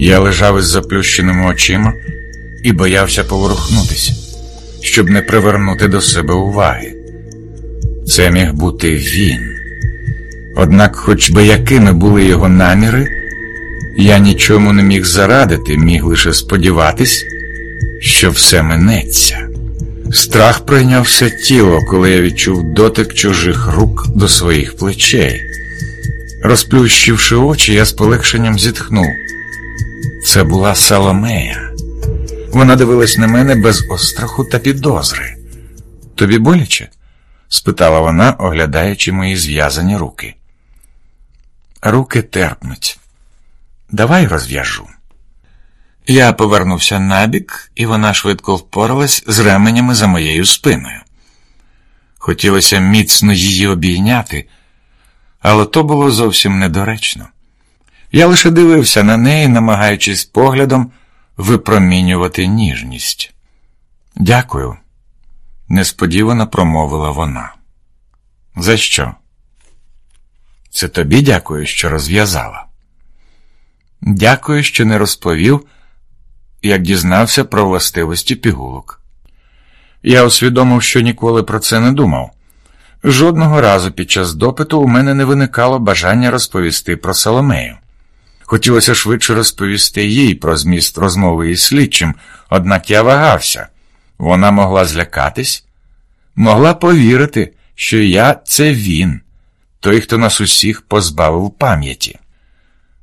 Я лежав із заплющеними очима і боявся поворухнутися, щоб не привернути до себе уваги. Це міг бути він. Однак, хоч би якими були його наміри, я нічому не міг зарадити, міг лише сподіватись, що все минеться. Страх прийняв все тіло, коли я відчув дотик чужих рук до своїх плечей. Розплющивши очі, я з полегшенням зітхнув. Це була Саломея. Вона дивилась на мене без остраху та підозри. Тобі боляче? спитала вона, оглядаючи мої зв'язані руки. Руки терпнуть. Давай розв'яжу. Я повернувся набік, і вона швидко впоралась з ременями за моєю спиною. Хотілося міцно її обійняти, але то було зовсім недоречно. Я лише дивився на неї, намагаючись поглядом випромінювати ніжність. Дякую, несподівано промовила вона. За що? Це тобі дякую, що розв'язала. Дякую, що не розповів, як дізнався про властивості пігулок. Я усвідомив, що ніколи про це не думав. Жодного разу під час допиту у мене не виникало бажання розповісти про Соломею. Хотілося швидше розповісти їй про зміст розмови із слідчим, однак я вагався. Вона могла злякатись, могла повірити, що я це він, той, хто нас усіх позбавив пам'яті.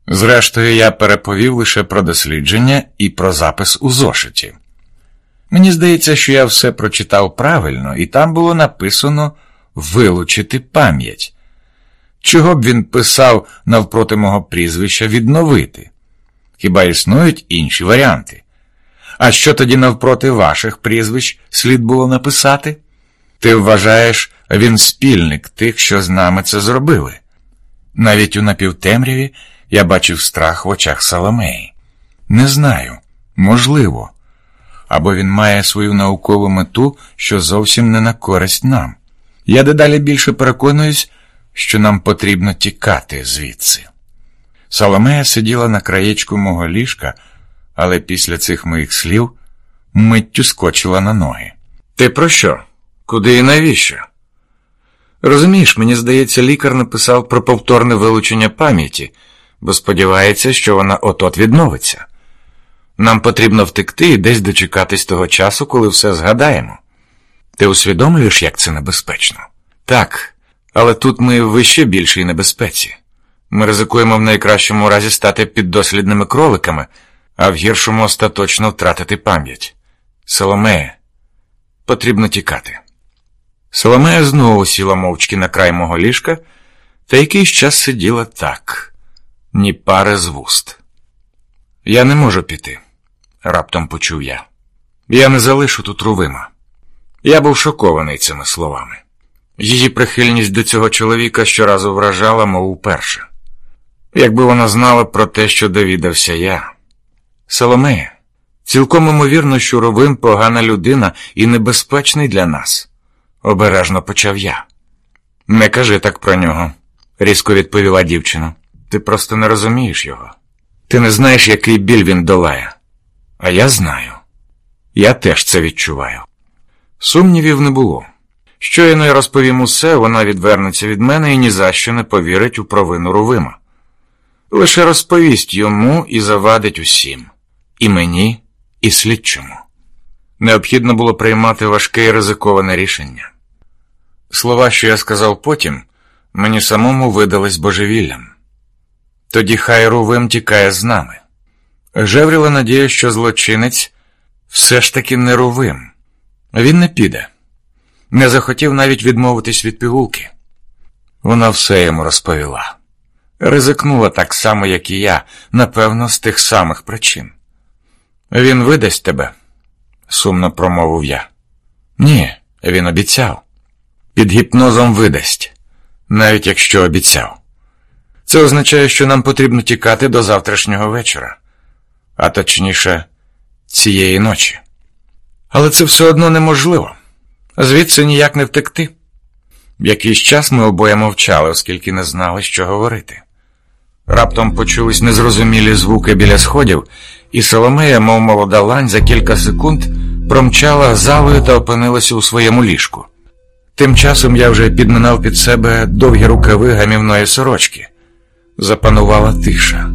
Зрештою, я переповів лише про дослідження і про запис у зошиті. Мені здається, що я все прочитав правильно, і там було написано вилучити пам'ять. Чого б він писав навпроти мого прізвища відновити? Хіба існують інші варіанти? А що тоді навпроти ваших прізвищ слід було написати? Ти вважаєш, він спільник тих, що з нами це зробили. Навіть у напівтемряві я бачив страх в очах Соломеї. Не знаю, можливо. Або він має свою наукову мету, що зовсім не на користь нам. Я дедалі більше переконуюсь, що нам потрібно тікати звідси. Соломея сиділа на краєчку мого ліжка, але після цих моїх слів миттю скочила на ноги. Ти про що? Куди і навіщо? Розумієш, мені здається, лікар написав про повторне вилучення пам'яті, бо сподівається, що вона от-от відновиться. Нам потрібно втекти і десь дочекатись того часу, коли все згадаємо. Ти усвідомлюєш, як це небезпечно? Так, але тут ми в іще більшій небезпеці. Ми ризикуємо в найкращому разі стати піддослідними кроликами, а в гіршому остаточно втратити пам'ять. Соломея, потрібно тікати. Соломея знову сіла мовчки на край мого ліжка, та якийсь час сиділа так, ні пари з вуст. Я не можу піти, раптом почув я. Я не залишу тут Рувима. Я був шокований цими словами. Її прихильність до цього чоловіка щоразу вражала, мов уперше. Якби вона знала про те, що довідався я. Соломея, цілком імовірно, що Ровим погана людина і небезпечний для нас, обережно почав я. Не кажи так про нього, різко відповіла дівчина. Ти просто не розумієш його. Ти не знаєш, який біль він долає. А я знаю. Я теж це відчуваю. Сумнівів не було. Щойно я розповім усе, вона відвернеться від мене і ні за що не повірить у провину Рувима. Лише розповість йому і завадить усім і мені, і слідчому. Необхідно було приймати важке і ризиковане рішення. Слова, що я сказав потім, мені самому видались божевіллям. Тоді хай Рувим тікає з нами. Жевріла надія, що злочинець все ж таки не Рувим. Він не піде, не захотів навіть відмовитись від пігулки. Вона все йому розповіла. Ризикнула так само, як і я, напевно, з тих самих причин. Він видасть тебе, сумно промовив я. Ні, він обіцяв. Під гіпнозом видасть, навіть якщо обіцяв. Це означає, що нам потрібно тікати до завтрашнього вечора, а точніше, цієї ночі. Але це все одно неможливо. Звідси ніяк не втекти. Якийсь час ми обоє мовчали, оскільки не знали, що говорити. Раптом почулись незрозумілі звуки біля сходів, і Соломея, мов молода лань, за кілька секунд промчала залою та опинилася у своєму ліжку. Тим часом я вже підминав під себе довгі рукави гамівної сорочки. Запанувала тиша,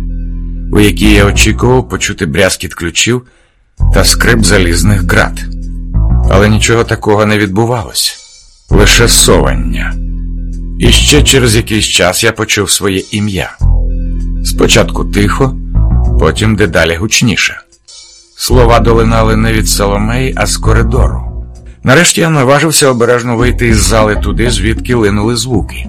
у якій я очікував почути брязкіт ключів та скрип залізних град. Але нічого такого не відбувалося, лише совання. І ще через якийсь час я почув своє ім'я. Спочатку тихо, потім дедалі гучніше. Слова долинали не від Соломеї, а з коридору. Нарешті я наважився обережно вийти із зали туди, звідки линули звуки.